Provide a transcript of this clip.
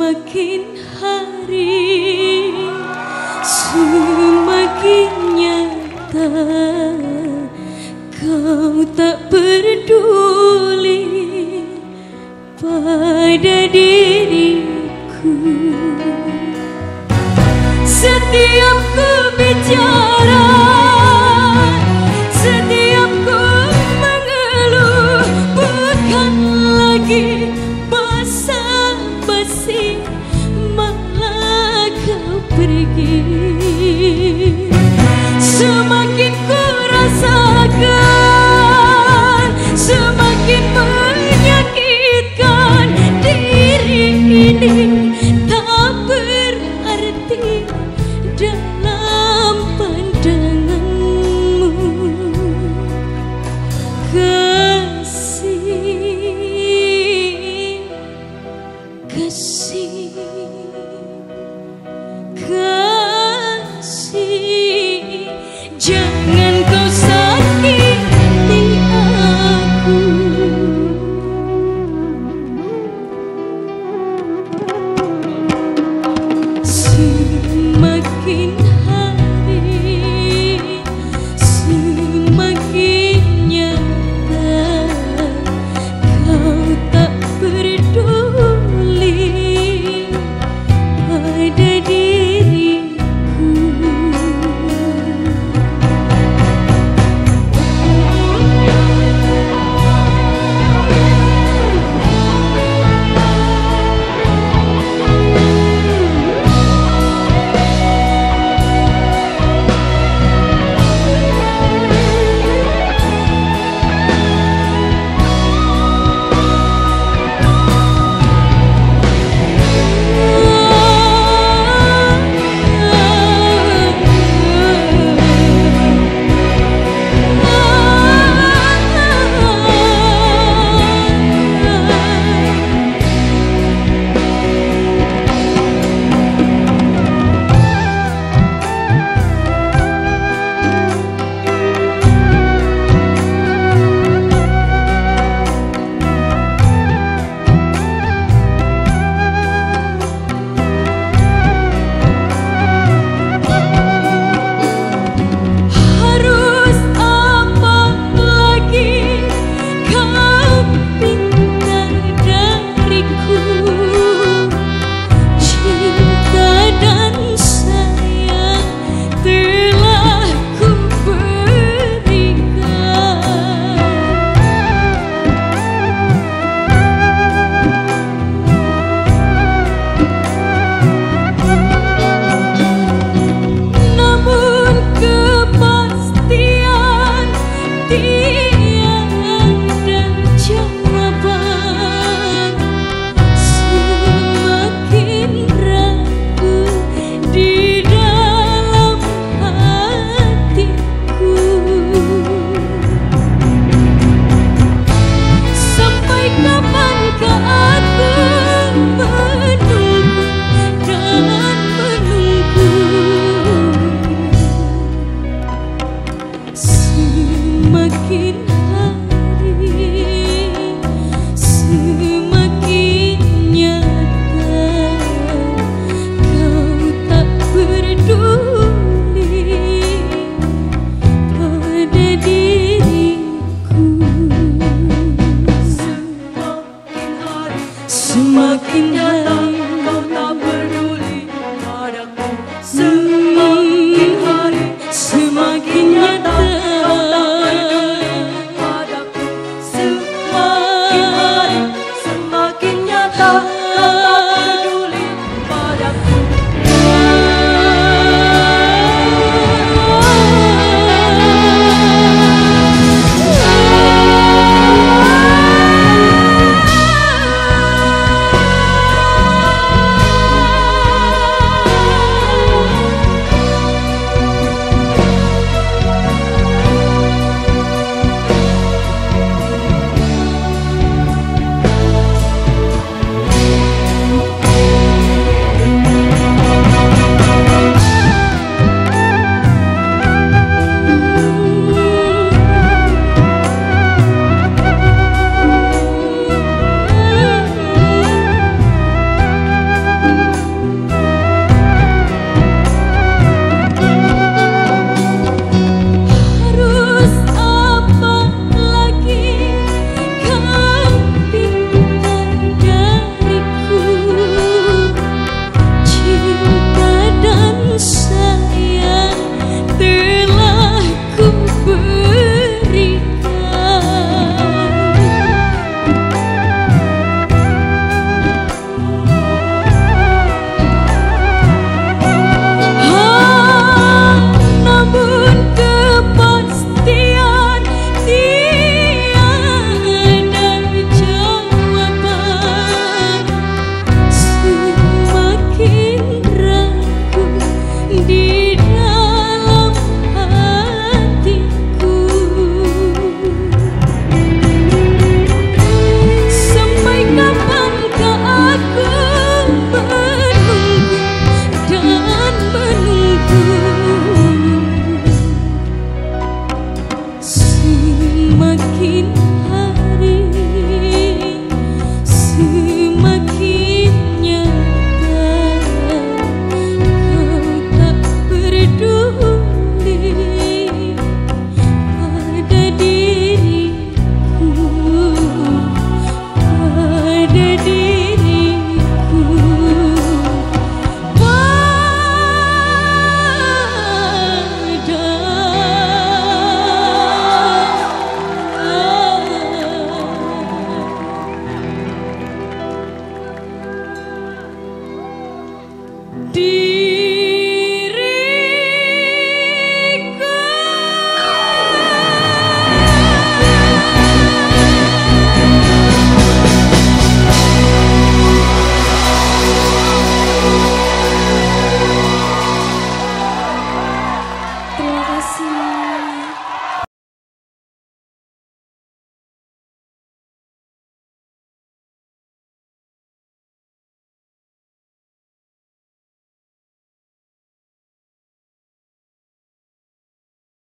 Semakin hari semakin nyata Kau tak peduli pada diriku. Setiap ku kasih kasih jangan kau sakiti aku. See soon.